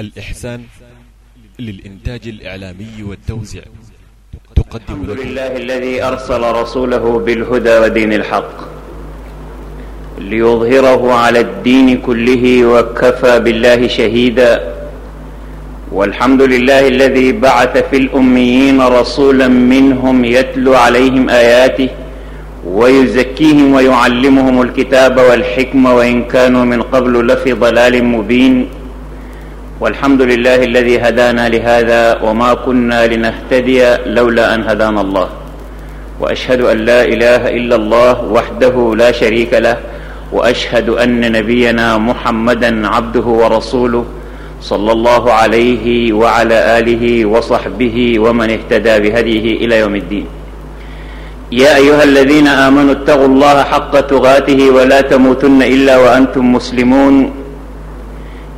الإحسان للإنتاج الإعلامي والتوزيع. تقدم الحمد لله الذي أرسل رسوله بالهدى ودين الحق ليظهره على الدين كله وكفى بالله شهيدا. والحمد لله الذي بعث في الأميين رسولا منهم يتلو عليهم آياته ويزكيهم ويعلمهم الكتاب والحكمة وإن كانوا من قبل لفي ضلال مبين. والحمد لله الذي هدانا لهذا وما كنا لنهتدي لولا أن هدانا الله. وأشهد أن لا إله إلا الله وحده لا شريك له وأشهد أن نبينا محمدا عبده ورسوله صلى الله عليه وعلى آله وصحبه ومن اهتدى بهديه إلى يوم الدين. يا أيها الذين آمنوا اتقوا الله حق تغاته ولا تموتن إلا وأنتم مسلمون.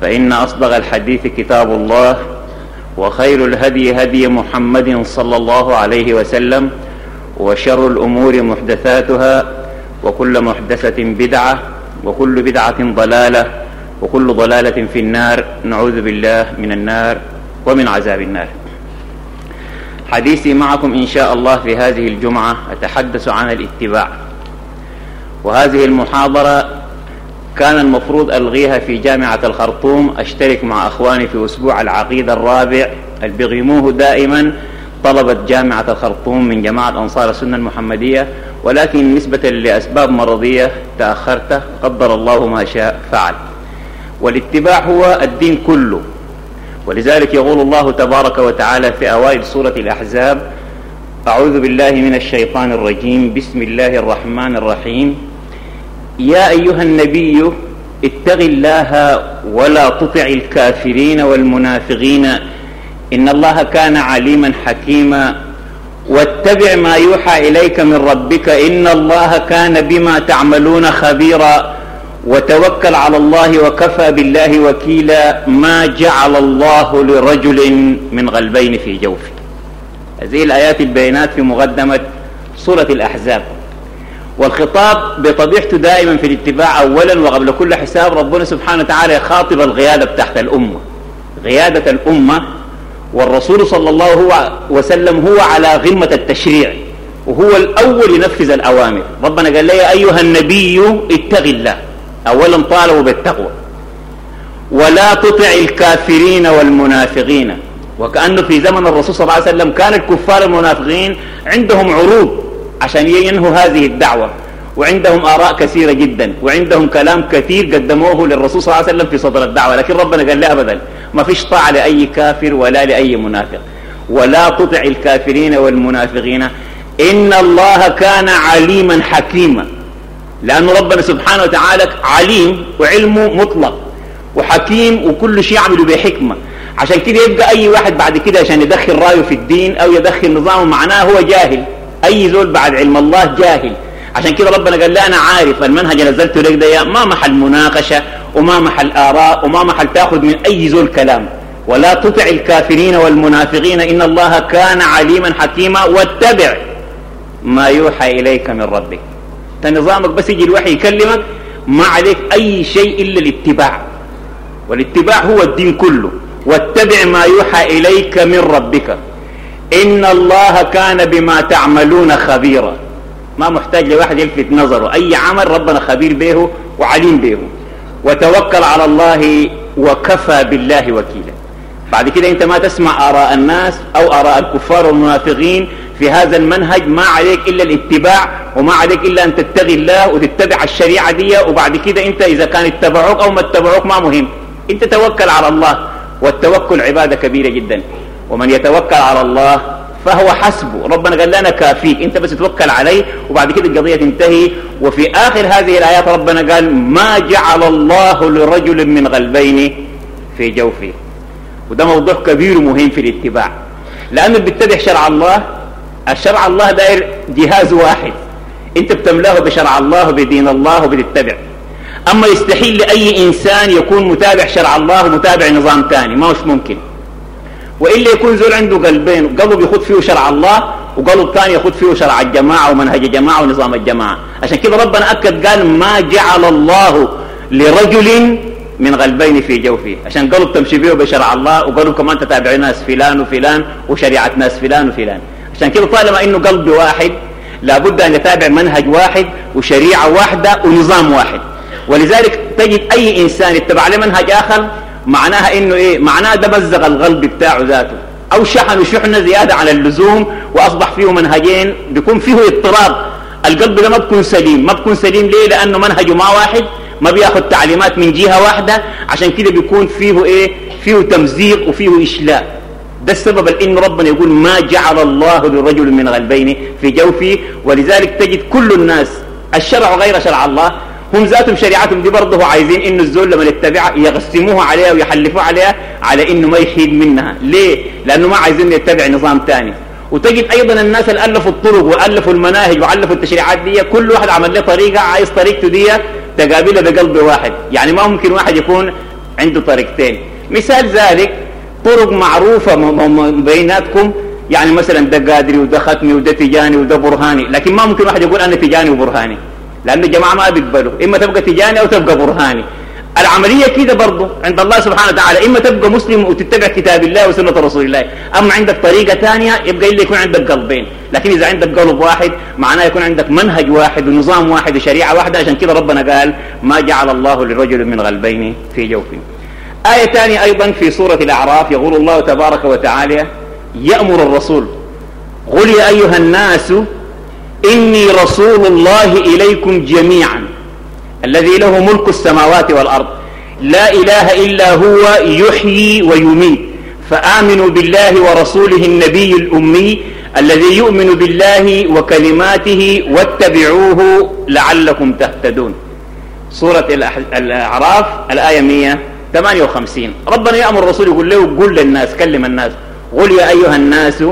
فإن أصدق الحديث كتاب الله وخير الهدي هدي محمد صلى الله عليه وسلم وشر الأمور محدثاتها وكل محدثة بدعة وكل بدعة ضلالة وكل ضلالة في النار نعوذ بالله من النار ومن عذاب النار. حديثي معكم إن شاء الله في هذه الجمعة أتحدث عن الاتباع. وهذه المحاضرة كان المفروض ألغيها في جامعة الخرطوم أشترك مع أخواني في أسبوع العقيدة الرابع. اللي بيغيموه دائما طلبة جامعة الخرطوم من جماعة أنصار السنة المحمدية ولكن نسبة لأسباب مرضية تأخرت قدر الله ما شاء فعل. والاتباع هو الدين كله. ولذلك يقول الله تبارك وتعالى في أوائل سورة الأحزاب أعوذ بالله من الشيطان الرجيم بسم الله الرحمن الرحيم. يا أيها النبي اتق الله ولا تطع الكافرين والمنافقين. إن الله كان عليما حكيما. واتبع ما يوحى إليك من ربك. إن الله كان بما تعملون خبيرا. وتوكل على الله وكفى بالله وكيلا. ما جعل الله لرجل من غلبين في جوفه. هذه الآيات البينات في مقدمة سورة الأحزاب. والخطاب بطبيعته دائما في الاتباع أولا وقبل كل حساب ربنا سبحانه وتعالى يخاطب القيادة تحت الأمة. قيادة الأمة والرسول صلى الله عليه وسلم هو على غمة التشريع وهو الأول ينفذ الأوامر. ربنا قال لي يا أيها النبي اتق الله. أولا طالبوا بالتقوى. ولا تطع الكافرين والمنافقين. وكأنه في زمن الرسول صلى الله عليه وسلم كان الكفار المنافقين عندهم عروض. عشان ينهوا هذه الدعوة. وعندهم آراء كثيرة جدا وعندهم كلام كثير قدموه للرسول صلى الله عليه وسلم في صدر الدعوة. لكن ربنا قال لا أبدا ما فيش طاعة لأي كافر ولا لأي منافق. ولا تطع الكافرين والمنافقين. إن الله كان عليما حكيما. لأن ربنا سبحانه وتعالى عليم وعلمه مطلق وحكيم وكل شيء يعمله بحكمة. عشان كده يبقى أي واحد بعد كده عشان يدخل رأيه في الدين أو يدخل نظامه معناه هو جاهل. أي زول بعد علم الله جاهل. عشان كده ربنا قال لا أنا عارف المنهج اللي نزلته لك ده ما محل مناقشة وما محل آراء وما محل تأخذ من أي زول كلام. ولا تطع الكافرين والمنافقين إن الله كان عليما حكيما. واتبع ما يوحى إليك من ربك. نظامك بس يجي الوحي يكلمك ما عليك أي شيء إلا الاتباع. والاتباع هو الدين كله. واتبع ما يوحى إليك من ربك. إن الله كان بما تعملون خبيرا. ما محتاج لواحد يلفت نظره. أي عمل ربنا خبير به وعليم به. وتوكل على الله وكفى بالله وكيلا. بعد كده أنت ما تسمع آراء الناس أو آراء الكفار والمنافقين في هذا المنهج. ما عليك إلا الاتباع وما عليك إلا أن تتقي الله وتتبع الشريعة دي. وبعد كده أنت إذا كان اتبعوك أو ما اتبعوك ما مهم. أنت توكل على الله. والتوكل عبادة كبيرة جدا. ومن يتوكل على الله فهو حسبه. ربنا قال لنا كافيك انت بس توكل عليه وبعد كده القضية تنتهي. وفي آخر هذه الآيات ربنا قال ما جعل الله لرجل من غلبين في جوفه. وده موضوع كبير ومهم في الاتباع. لأنه بيتبع شرع الله الشرع الله داير جهاز واحد. انت بتملاه بشرع الله وبدين الله وبتتبع. أما يستحيل لأي إنسان يكون متابع شرع الله ومتابع نظام ثاني ما مش ممكن. وإلا يكون زول عنده قلبين قلب يخد فيه شرع الله وقلب ثاني يخد فيه شرع الجماعة ومنهج الجماعة ونظام الجماعة. عشان كده ربنا أكد قال ما جعل الله لرجل من قلبين في جوفه. عشان قلب تمشي به بشرع الله وقلب كمان تتابع ناس فلان وفلان وشريعة ناس فلان وفلان. عشان كده طالما إنه قلب واحد لابد أن يتابع منهج واحد وشريعة واحدة ونظام واحد. ولذلك تجد أي إنسان اتبع له منهج آخر معناها إنه إيه؟ معناها ده مزق القلب بتاعه ذاته. أو شحن شحنة زيادة على اللزوم وأصبح فيه منهجين بيكون فيه اضطراب. القلب ده ما بكون سليم. ما بكون سليم ليه؟ لأنه منهجه ما واحد. ما بياخذ تعليمات من جهة واحدة. عشان كده بيكون فيه إيه؟ فيه تمزيق وفيه إشلاء. ده السبب ان ربنا يقول ما جعل الله لرجل من غلبين في جوفه. ولذلك تجد كل الناس الشرع غير شرع الله هم ذاتهم شريعتهم دي برضه عايزين انه الزول لما يتبع يقسموها عليها ويحلفوا عليها على إنه ما يحيد منها. ليه؟ لأنه ما عايزين يتبع نظام ثاني وتجد أيضا الناس اللي ألفوا الطرق وألفوا المناهج وألفوا التشريعات دي كل واحد عمل له طريقة عايز طريقته دي تقابلها بقلب واحد. يعني ما ممكن واحد يكون عنده طريقتين. مثال ذلك طرق معروفة بيناتكم. يعني مثلا ده قادري وده ختمي وده تجاني وده برهاني لكن ما ممكن واحد يقول أنا تجاني وبرهاني. لأن الجماعة ما بيقبلوا. إما تبقى تجاني أو تبقى برهاني. العملية كده برضه عند الله سبحانه وتعالى. إما تبقى مسلم وتتبع كتاب الله وسنة رسول الله. أما عندك طريقة ثانية يبقى إلا يكون عندك قلبين. لكن إذا عندك قلب واحد معناه يكون عندك منهج واحد ونظام واحد وشريعة واحدة. عشان كده ربنا قال ما جعل الله لرجل من غلبين في جوفه آية ثانية أيضا في سورة الأعراف. يقول الله تبارك وتعالى يأمر الرسول. قل يا أيها الناس إني رسول الله إليكم جميعا الذي له ملك السماوات والأرض. لا إله إلا هو يحيي ويميت. فآمنوا بالله ورسوله النبي الأمي الذي يؤمن بالله وكلماته واتبعوه لعلكم تهتدون. سورة الأعراف الآية 158 ربنا يأمر الرسول يقول له قل للناس كلم الناس. قل يا أيها الناس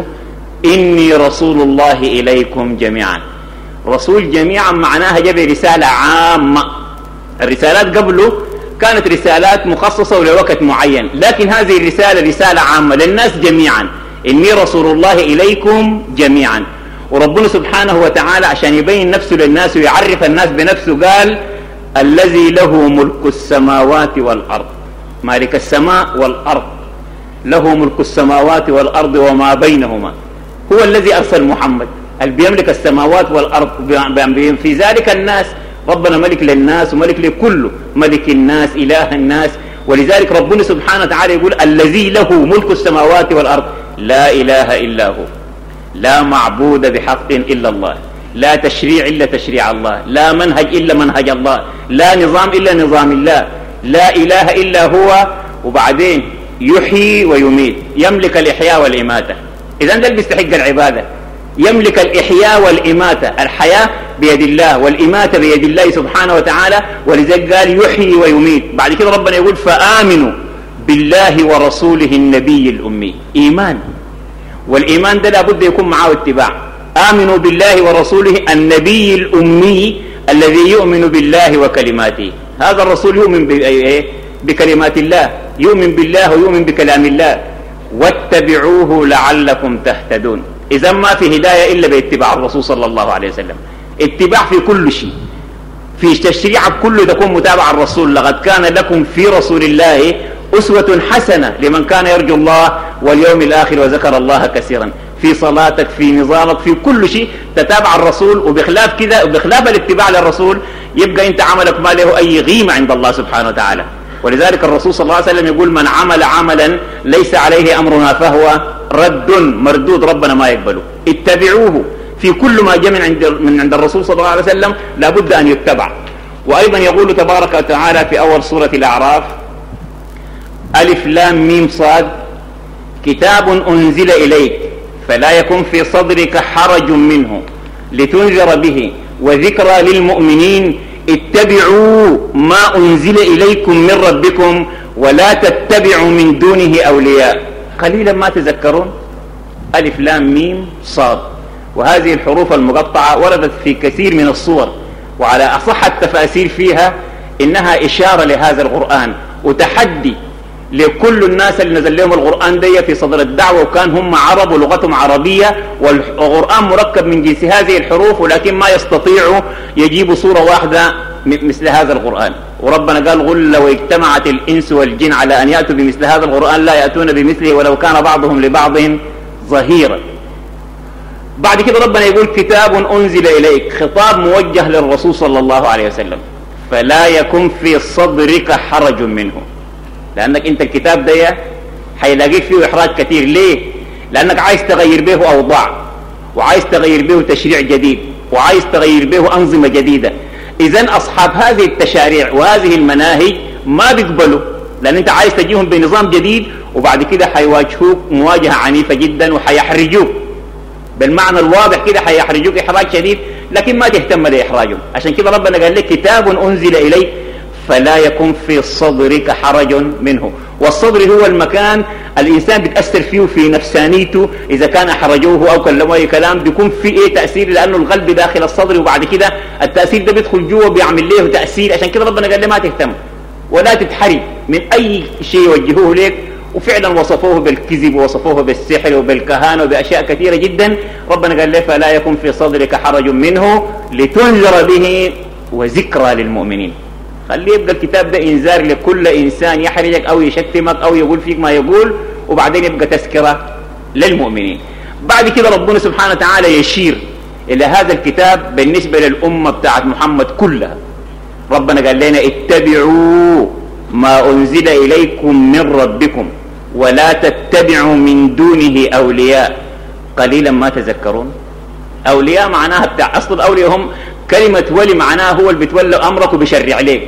إني رسول الله إليكم جميعا. رسول جميعا معناها جاب رسالة عامة. الرسالات قبله كانت رسالات مخصصة لوقت معين لكن هذه الرسالة رسالة عامة للناس جميعا. إني رسول الله إليكم جميعا. وربنا سبحانه وتعالى عشان يبين نفسه للناس ويعرف الناس بنفسه قال الذي له ملك السماوات والأرض. مالك السماء والأرض. له ملك السماوات والأرض وما بينهما. هو الذي أرسل محمد اللي بيملك السماوات والأرض في ذلك الناس ربنا ملك للناس وملك لكله ملك الناس إله الناس. ولذلك ربنا سبحانه وتعالى يقول الذي له ملك السماوات والأرض. لا إله إلا هو. لا معبود بحق إلا الله. لا تشريع إلا تشريع الله. لا منهج إلا منهج الله. لا نظام إلا نظام الله. لا إله إلا هو. وبعدين يحيي ويميت. يملك الإحياء والإماتة. إذا ده اللي بيستحق العبادة. يملك الإحياء والإماتة. الحياة بيد الله والإماتة بيد الله سبحانه وتعالى. ولذلك قال يحيي ويميت. بعد كده ربنا يقول فآمنوا بالله ورسوله النبي الأمي. إيمان. والإيمان ده لابد يكون معه اتباع. آمنوا بالله ورسوله النبي الأمي الذي يؤمن بالله وكلماته. هذا الرسول يؤمن إيه؟ بكلمات الله. يؤمن بالله ويؤمن بكلام الله. واتبعوه لعلكم تهتدون. إذا ما في هداية إلا باتباع الرسول صلى الله عليه وسلم. اتباع في كل شيء. في تشريعك كله تكون متابع الرسول لقد كان لكم في رسول الله أسوة حسنة لمن كان يرجو الله واليوم الآخر وذكر الله كثيرا. في صلاتك في نظامك في كل شيء تتابع الرسول وبخلاف كذا وبخلاف الاتباع للرسول يبقى أنت عملك ما له أي قيمه عند الله سبحانه وتعالى. ولذلك الرسول صلى الله عليه وسلم يقول من عمل عملا ليس عليه أمرنا فهو رد مردود ربنا ما يقبله. اتبعوه. في كل ما جاء من عند من عند الرسول صلى الله عليه وسلم لابد أن يتبع. وأيضا يقول تبارك وتعالى في أول سورة الأعراف ألف لام ميم صاد كتاب أنزل إليك فلا يكن في صدرك حرج منه لتنذر به وذكرى للمؤمنين اتبعوا ما أنزل إليكم من ربكم ولا تتبعوا من دونه أولياء. قليلا ما تذكرون. ألف لام ميم صاد. وهذه الحروف المقطعة وردت في كثير من الصور. وعلى أصح التفاسير فيها إنها إشارة لهذا القرآن. وتحدي لكل الناس اللي نزل لهم القرآن دي في صدر الدعوة وكان هم عرب ولغتهم عربية والقرآن مركب من جنس هذه الحروف ولكن ما يستطيعوا يجيبوا صورة واحدة مثل هذا القرآن. وربنا قال غل لو اجتمعت الإنس والجن على أن يأتوا بمثل هذا القرآن لا يأتون بمثله ولو كان بعضهم لبعض ظهيرا. بعد كده ربنا يقول كتاب أنزل إليك خطاب موجه للرسول صلى الله عليه وسلم. فلا يكن في صدرك حرج منه. لأنك أنت الكتاب ده حيلاقيك فيه إحراج كثير ليه؟ لأنك عايز تغير به أوضاع وعايز تغير به تشريع جديد وعايز تغير به أنظمة جديدة. إذا أصحاب هذه التشاريع وهذه المناهج ما بيقبلوا لأن أنت عايز تجيهم بنظام جديد وبعد كده حيواجهوك مواجهة عنيفة جدا وحيحرجوك. بالمعنى الواضح كده حيحرجوك إحراج شديد لكن ما تهتم لإحراجهم. عشان كده ربنا قال لك كتاب أنزل إليك فلا يكون في صدرك حرج منه. والصدر هو المكان الإنسان بتأثر فيه في نفسانيته. إذا كان أحرجوه أو كلمه أي كلام بيكون في إيه تأثير؟ لأنه القلب داخل الصدر وبعد كده التأثير ده بيدخل جوه بيعمل له تأثير. عشان كده ربنا قال له ما تهتم ولا تتحرج من أي شيء يوجهوه لك. وفعلا وصفوه بالكذب ووصفوه بالسحر وبالكهانة وبأشياء كثيرة جدا. ربنا قال له فلا يكن في صدرك حرج منه لتنذر به وذكرى للمؤمنين. خليه يبقى الكتاب ده إنذار لكل إنسان يحرجك أو يشتمك أو يقول فيك ما يقول وبعدين يبقى تذكرة للمؤمنين. بعد كده ربنا سبحانه وتعالى يشير إلى هذا الكتاب بالنسبة للأمة بتاعت محمد كلها. ربنا قال لنا اتبعوا ما أنزل إليكم من ربكم ولا تتبعوا من دونه أولياء. قليلا ما تذكرون. أولياء معناها بتاع أصل الاولياء هم كلمة ولي معناها هو اللي بتولى أمرك وبيشرع عليك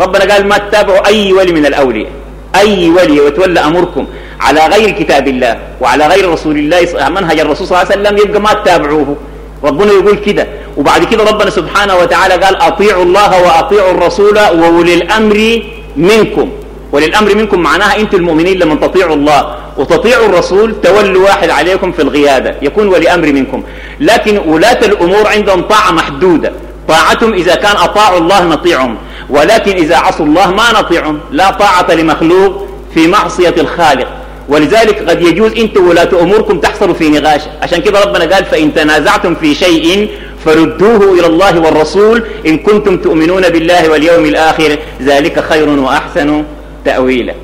ربنا قال ما تتابعوا أي ولي من الأولياء. أي ولي وتولى أمركم على غير كتاب الله وعلى غير رسول الله منهج الرسول صلى الله عليه وسلم يبقى ما تتابعوه. ربنا يقول كده. وبعد كده ربنا سبحانه وتعالى قال أطيعوا الله وأطيعوا الرسول وولي الأمر منكم. وللأمر منكم معناها أنتم المؤمنين لمن تطيعوا الله. وتطيعوا الرسول تولوا واحد عليكم في القيادة يكون ولي أمر منكم. لكن ولاة الأمور عندهم طاعة محدودة. طاعتهم إذا كان أطاعوا الله نطيعهم. ولكن إذا عصوا الله ما نطيعهم لا طاعة لمخلوق في معصية الخالق. ولذلك قد يجوز أنتم ولاة أموركم تحصلوا في نقاش. عشان كده ربنا قال فإن تنازعتم في شيء فردوه إلى الله والرسول إن كنتم تؤمنون بالله واليوم الآخر. ذلك خير وأحسن تأويلا.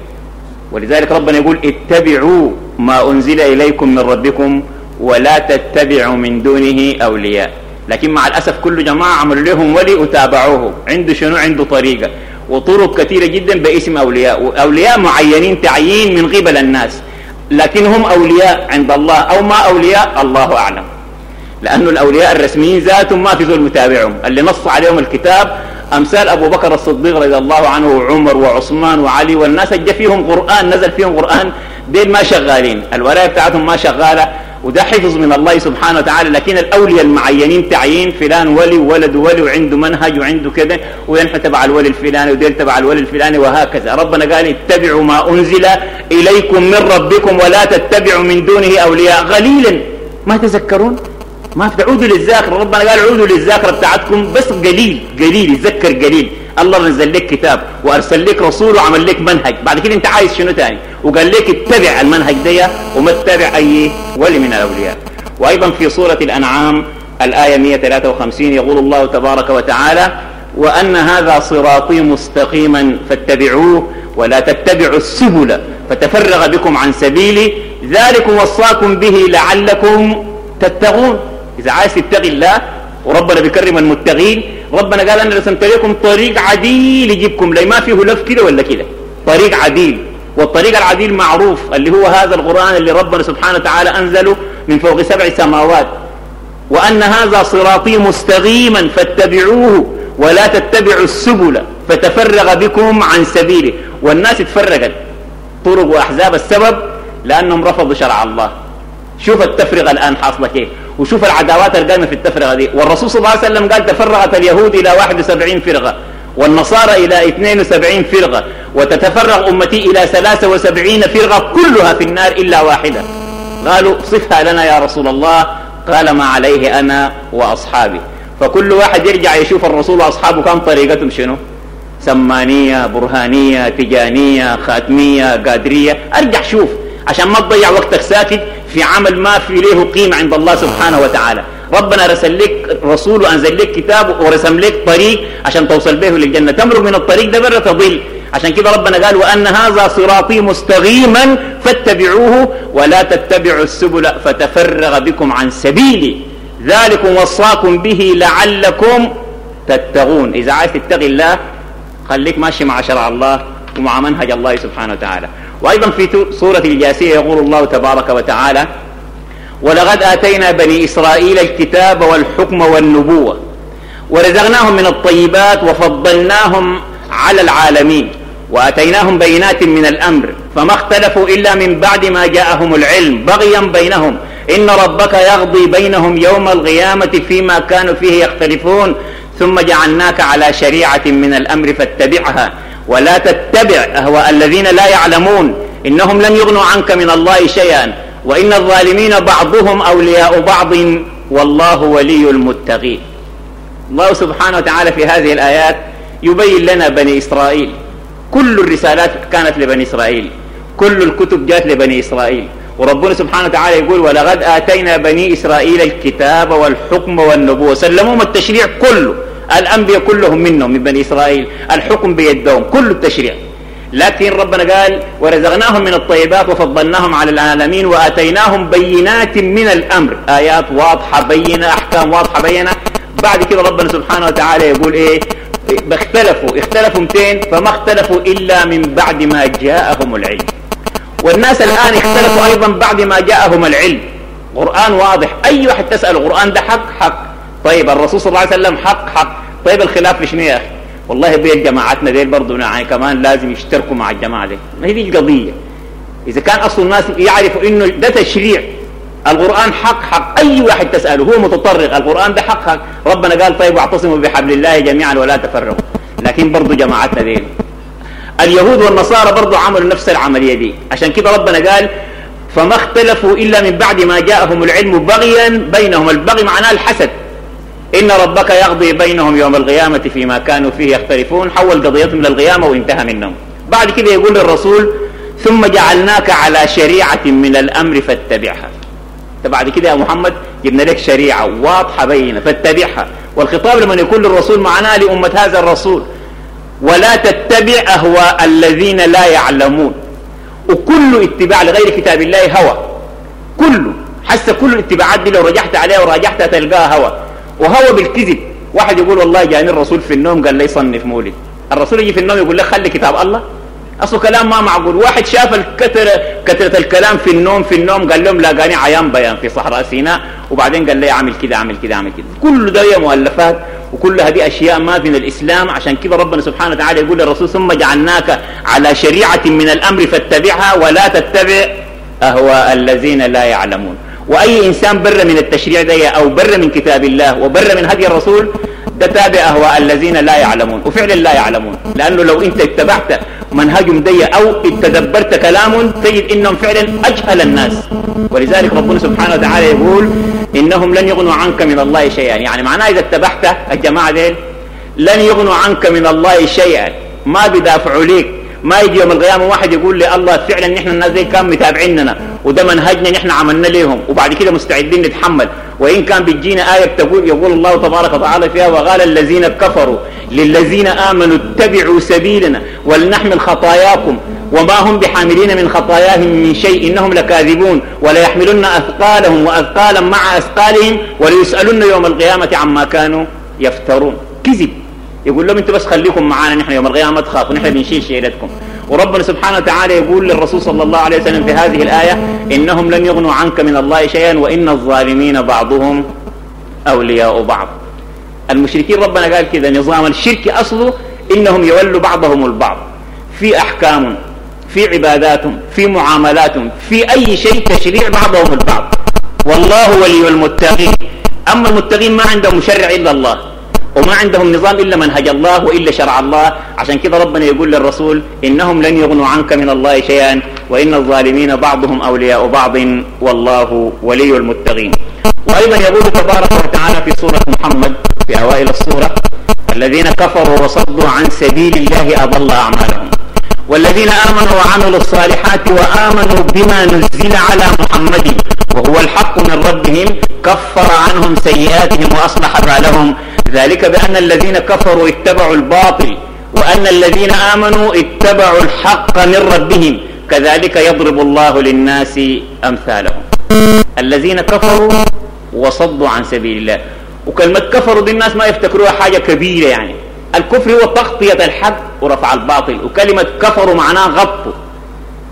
ولذلك ربنا يقول اتبعوا ما أنزل إليكم من ربكم ولا تتبعوا من دونه أولياء. لكن مع الأسف كل جماعة عملوا لهم ولي وتابعوه. عنده شنو؟ عنده طريقة. وطرق كثيرة جدا باسم أولياء. وأولياء معينين تعيين من قبل الناس. لكن هم أولياء عند الله أو ما أولياء؟ الله أعلم. لأنه الأولياء الرسميين ذاتهم ما في ذو المتابعهم اللي نص عليهم الكتاب أمثال أبو بكر الصديق رضي الله عنه وعمر وعثمان وعلي والناس جاء فيهم قرآن نزل فيهم قرآن دين ما شغالين. الولاية بتاعتهم ما شغالة. وده حفظ من الله سبحانه وتعالى لكن الأولياء المعينين تعيين فلان ولي وولد ولي وعنده منهج وعنده كذا وينحى تبع الولي الفلاني وديل تبع الولي الفلاني وهكذا. ربنا قال اتبعوا ما أنزل إليكم من ربكم ولا تتبعوا من دونه أولياء. قليلا ما تذكرون؟ ما تعودوا للذاكرة. ربنا قال عودوا للذاكرة بتاعتكم بس قليل قليل يتذكر قليل. الله نزل لك كتاب وأرسل لك رسول وعمل لك منهج. بعد كده أنت عايز شنو تاني؟ وقال لك اتبع المنهج ده وما تتبع أي ولي من الأولياء. وأيضا في سورة الأنعام الآية 153 يقول الله تبارك وتعالى وأن هذا صراطي مستقيما فاتبعوه ولا تتبعوا السبل فتفرغ بكم عن سبيلي. ذلكم وصاكم به لعلكم تتقون. إذا عايز تتقي الله وربنا بيكرم المتقين ربنا قال أنا رسمت لكم طريق عديل يجيبكم. لي ما فيه لف كده ولا كده؟ طريق عديل. والطريق العديل معروف اللي هو هذا القرآن اللي ربنا سبحانه وتعالى أنزله من فوق سبع سماوات. وأن هذا صراطي مستقيما فاتبعوه ولا تتبعوا السبل فتفرغ بكم عن سبيله. والناس تفرقت طرق وأحزاب السبب لأنهم رفضوا شرع الله. شوف التفرقة الآن حاصلة كيف وشوف العداوات القائمة في التفرقة دي. والرسول صلى الله عليه وسلم قال تفرغت اليهود إلى 71 فرقة والنصارى إلى 72 فرقة وتتفرغ أمتي إلى 73 فرقة كلها في النار إلا واحدة. قالوا صفها لنا يا رسول الله قال ما عليه أنا وأصحابي. فكل واحد يرجع يشوف الرسول وأصحابه كان طريقتهم شنو؟ سمانية برهانية تجانية خاتمية قادرية. أرجع شوف عشان ما تضيع وقتك ساكت في عمل ما في له قيمة عند الله سبحانه وتعالى. ربنا رسل لك رسول وأنزل لك كتاب ورسم لك طريق عشان توصل به للجنة. تمرق من الطريق ده برا تضل. عشان كده ربنا قال وأن هذا صراطي مستقيما فاتبعوه ولا تتبعوا السبل فتفرغ بكم عن سبيلي. ذلكم وصاكم به لعلكم تتقون. إذا عايز تتقي الله خليك ماشي مع شرع الله. ومع منهج الله سبحانه وتعالى. وأيضا في سورة الجاسية يقول الله تبارك وتعالى ولقد آتينا بني إسرائيل الكتاب والحكم والنبوة ورزقناهم من الطيبات وفضلناهم على العالمين وآتيناهم بينات من الأمر فما اختلفوا إلا من بعد ما جاءهم العلم بغيا بينهم. إن ربك يقضي بينهم يوم القيامة فيما كانوا فيه يختلفون ثم جعلناك على شريعة من الأمر فاتبعها ولا تتبع أهواء الذين لا يعلمون إنهم لن يغنوا عنك من الله شيئا وإن الظالمين بعضهم أولياء بعض والله ولي المتقين. الله سبحانه وتعالى في هذه الآيات يبين لنا بني إسرائيل. كل الرسالات كانت لبني إسرائيل. كل الكتب جاءت لبني إسرائيل. وربنا سبحانه وتعالى يقول ولقد آتينا بني إسرائيل الكتاب والحكم والنبوة سلموهم التشريع كله. الأنبياء كلهم منهم من بني إسرائيل الحكم بيدهم كل التشريع. لكن ربنا قال ورزقناهم من الطيبات وفضلناهم على العالمين وآتيناهم بينات من الأمر آيات واضحة بينة أحكام واضحة بينة. بعد كده ربنا سبحانه وتعالى يقول إيه؟ اختلفوا. اختلفوا متين؟ فما اختلفوا إلا من بعد ما جاءهم العلم. والناس الآن اختلفوا أيضا بعد ما جاءهم العلم. قرآن واضح. أي واحد تسأل القرآن ده حق؟ حق. طيب الرسول صلى الله عليه وسلم حق؟ حق. طيب الخلاف في شنو يا أخي؟ والله بين جماعتنا ديل برضه يعني كمان لازم يشتركوا مع الجماعة دي. ما هي دي القضية. إذا كان أصل الناس يعرفوا إنه ده تشريع. القرآن حق؟ حق. أي واحد تسأله هو متطرق. القرآن ده حق؟ حق. ربنا قال طيب واعتصموا بحبل الله جميعا ولا تفرقوا. لكن برضه جماعتنا ديل. اليهود والنصارى برضه عملوا نفس العملية دي. عشان كده ربنا قال فما اختلفوا إلا من بعد ما جاءهم العلم بغيا بينهم. البغي معناه الحسد. إن ربك يقضي بينهم يوم القيامة فيما كانوا فيه يختلفون. حول قضيتهم للقيامة وانتهى منهم. بعد كده يقول للرسول ثم جعلناك على شريعة من الأمر فاتبعها. بعد كده يا محمد جبنا لك شريعة واضحة بينة فاتبعها. والخطاب لمن يكون للرسول معناه لأمة هذا الرسول. ولا تتبع أهواء الذين لا يعلمون. وكل اتباع لغير كتاب الله هوى. كله حتى كل الاتباعات دي لو رجعت عليها وراجعتها تلقاها هوى. وهو بالكذب. واحد يقول والله جاني الرسول في النوم قال لي صنف مولد الرسول يجي في النوم يقول لك خلي كتاب الله. اصله كلام ما معقول. واحد شاف الكثرة كثرة الكلام في النوم في النوم قال لهم لاقاني عيان بيان في صحراء سيناء. وبعدين قال لي اعمل كذا اعمل كذا اعمل كذا كل ده مؤلفات. وكل هذه أشياء ما من الإسلام. عشان كذا ربنا سبحانه وتعالى يقول للرسول ثم جعلناك على شريعة من الأمر فاتبعها ولا تتبع أهواء الذين لا يعلمون. وأي إنسان بر من التشريع ده أو بر من كتاب الله وبر من هدي الرسول ده تابع أهواء الذين لا يعلمون وفعلا لا يعلمون. لأنه لو أنت اتبعت منهجهم دي أو تدبرت كلامهم تجد إنهم فعلا أجهل الناس. ولذلك ربنا سبحانه وتعالى يقول إنهم لن يغنوا عنك من الله شيئا. يعني معناه إذا اتبعت الجماعة ديل لن يغنوا عنك من الله شيئا. ما بيدافعوا ليك. ما يجي يوم القيامة واحد يقول لي الله فعلا نحن الناس دي كان متابعيننا. وده منهجنا نحن عملنا لهم وبعد كده مستعدين نتحمل. وإن كان بتجينا آية تقول يقول الله تبارك وتعالى فيها وقال الذين كفروا للذين آمنوا اتبعوا سبيلنا ولنحمل خطاياكم وما هم بحاملين من خطاياهم من شيء إنهم لكاذبون. وليحملن أثقالهم وأثقالا مع أثقالهم وليسألن يوم القيامة عما كانوا يفترون. كذب. يقول لهم أنتوا بس خليكم معانا نحن يوم القيامة ما تخافوا نحن بنشيل شيلتكم وربنا سبحانه وتعالى يقول للرسول صلى الله عليه وسلم في هذه الآية إنهم لن يغنوا عنك من الله شيئا وإن الظالمين بعضهم أولياء بعض. المشركين ربنا قال كذا نظام الشرك أصله إنهم يولوا بعضهم البعض. في أحكام في عباداتهم في معاملاتهم في أي شيء تشريع بعضهم البعض. والله ولي المتقين. أما المتقين ما عندهم مشرع إلا الله. وما عندهم نظام إلا منهج الله وإلا شرع الله. عشان كده ربنا يقول للرسول إنهم لن يغنوا عنك من الله شيئا وإن الظالمين بعضهم أولياء بعض والله ولي المتقين. وأيضا يقول تبارك وتعالى في سورة محمد في أوائل السورة الذين كفروا وصدوا عن سبيل الله أضل أعمالهم. والذين آمنوا وعملوا الصالحات وآمنوا بما نزل على محمد وهو الحق من ربهم كفر عنهم سيئاتهم وأصلح بالهم ذلك بأن الذين كفروا اتبعوا الباطل وأن الذين آمنوا اتبعوا الحق من ربهم. كذلك يضرب الله للناس أمثالهم. الذين كفروا وصدوا عن سبيل الله. وكلمة كفروا دي الناس ما يفتكروها حاجة كبيرة يعني. الكفر هو تغطية الحق ورفع الباطل. وكلمة كفروا معناها غطوا.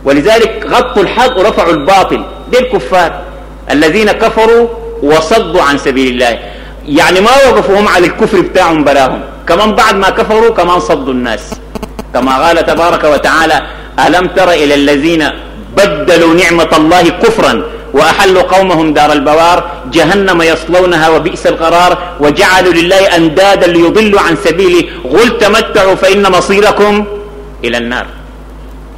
ولذلك غطوا الحق ورفعوا الباطل. دي الكفار. الذين كفروا وصدوا عن سبيل الله. يعني ما وقفوا هم على الكفر بتاعهم براهم. كمان بعد ما كفروا كمان صدوا الناس. كما قال تبارك وتعالى ألم تر إلى الذين بدلوا نعمة الله كفرا وأحلوا قومهم دار البوار جهنم يصلونها وبئس القرار وجعلوا لله أندادا ليضلوا عن سبيله. قل تمتعوا فإن مصيركم إلى النار.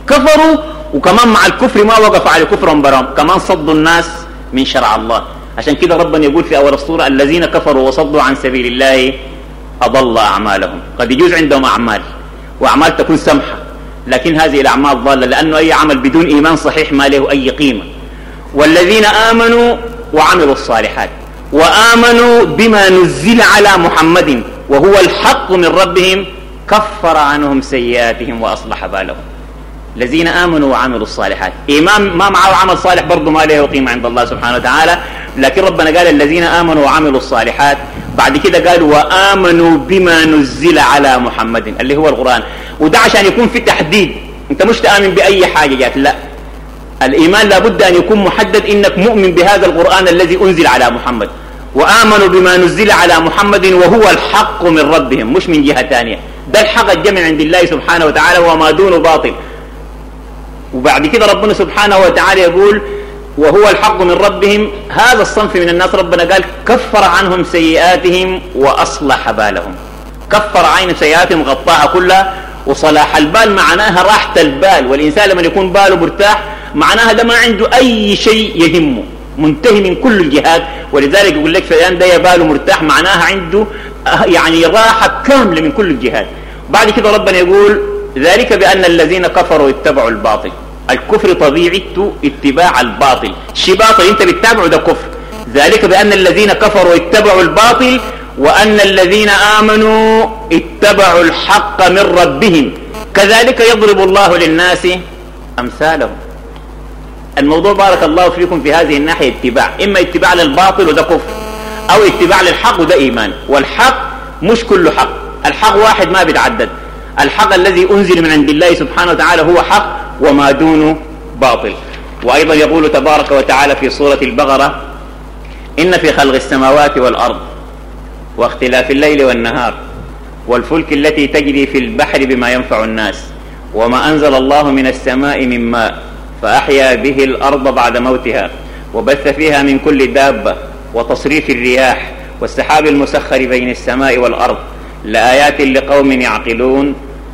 كفروا وكمان مع الكفر ما وقف على كفرهم برام كمان صدوا الناس من شرع الله. عشان كده ربنا يقول في أول الصورة الذين كفروا وصدوا عن سبيل الله أضل أعمالهم. قد يجوز عندهم أعمال وأعمال تكون سمحة لكن هذه الأعمال ضالة لأنه أي عمل بدون إيمان صحيح ما له أي قيمة. والذين آمنوا وعملوا الصالحات وآمنوا بما نزل على محمد وهو الحق من ربهم كفر عنهم سيئاتهم وأصلح بالهم. الذين آمنوا وعملوا الصالحات. إيمان ما معه عمل صالح برضه ما له قيمة عند الله سبحانه وتعالى. لكن ربنا قال الذين آمنوا وعملوا الصالحات. بعد كده قال وآمنوا بما نزل على محمد اللي هو القرآن. وده عشان يكون في تحديد. أنت مش تآمن بأي حاجة جات لا. الإيمان لابد أن يكون محدد إنك مؤمن بهذا القرآن الذي أنزل على محمد. وآمنوا بما نزل على محمد وهو الحق من ربهم مش من جهة ثانية. ده الحق الجمع عند الله سبحانه وتعالى وما دونه باطل. وبعد كده ربنا سبحانه وتعالى يقول وهو الحق من ربهم هذا الصنف من الناس ربنا قال كفر عنهم سيئاتهم وأصلح بالهم. كفر عين سيئاتهم غطاها كلها وصلاح البال. معناها راحة البال والإنسان لما يكون باله مرتاح معناها ده ما عنده أي شيء يهمه منتهي من كل الجهات ولذلك يقول لك فلان ده يباله مرتاح معناها عنده يعني راحة كاملة من كل الجهات بعد كده ربنا يقول ذلك بأن الذين كفروا اتبعوا الباطل. الكفر طبيعته اتباع الباطل. شي باطل انت بتتابعه ده كفر. ذلك بأن الذين كفروا اتبعوا الباطل وأن الذين آمنوا اتبعوا الحق من ربهم. كذلك يضرب الله للناس أمثالهم. الموضوع بارك الله فيكم في هذه الناحية اتباع. إما اتباع للباطل وده كفر أو اتباع للحق وده إيمان. والحق مش كله حق. الحق واحد ما بيتعدد. الحق الذي أنزل من عند الله سبحانه وتعالى هو حق وما دونه باطل. وأيضا يقول تبارك وتعالى في سورة البقرة إن في خلق السماوات والأرض واختلاف الليل والنهار والفلك التي تجري في البحر بما ينفع الناس وما أنزل الله من السماء من ماء فأحيا به الأرض بعد موتها وبث فيها من كل دابة وتصريف الرياح والسحاب المسخر بين السماء والأرض لآيات لقوم يعقلون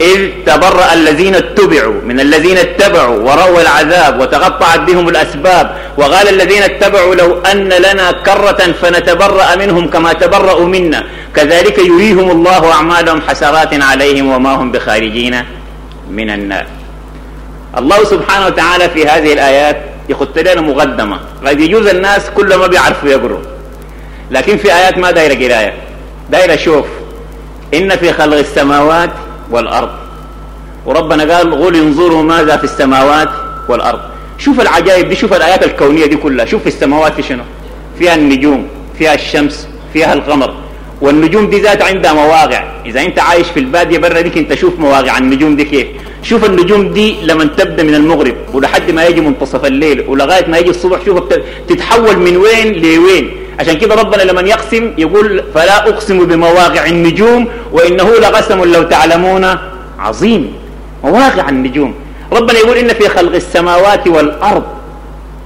إذ تبرأ الذين اتبعوا من الذين اتبعوا ورأوا العذاب وتقطعت بهم الأسباب وقال الذين اتبعوا لو أن لنا كرة فنتبرأ منهم كما تبرأوا منا. كذلك يريهم الله أعمالهم حسرات عليهم وما هم بخارجين من النار. الله سبحانه وتعالى في هذه الآيات يخط لنا مقدمة. قد يجوز الناس كل ما بيعرفوا يقروا. لكن في آيات ما دايرة قراية. دايرة شوف. إن في خلق السماوات والأرض. وربنا قال قل انظروا ماذا في السماوات والأرض. شوف العجائب دي شوف الآيات الكونية دي كلها. شوف في السماوات في شنو؟ فيها النجوم فيها الشمس فيها القمر. والنجوم دي ذات عندها مواقع. إذا أنت عايش في البادية برا ديك أنت شوف مواقع النجوم دي كيف. شوف النجوم دي لما تبدأ من المغرب ولحد ما يجي منتصف الليل ولغاية ما يجي الصبح شوف تتحول من وين لوين. عشان كده ربنا لما يقسم يقول فلا أقسم بمواقع النجوم وإنه لقسم لو تعلمون عظيم. مواقع النجوم. ربنا يقول إن في خلق السماوات والأرض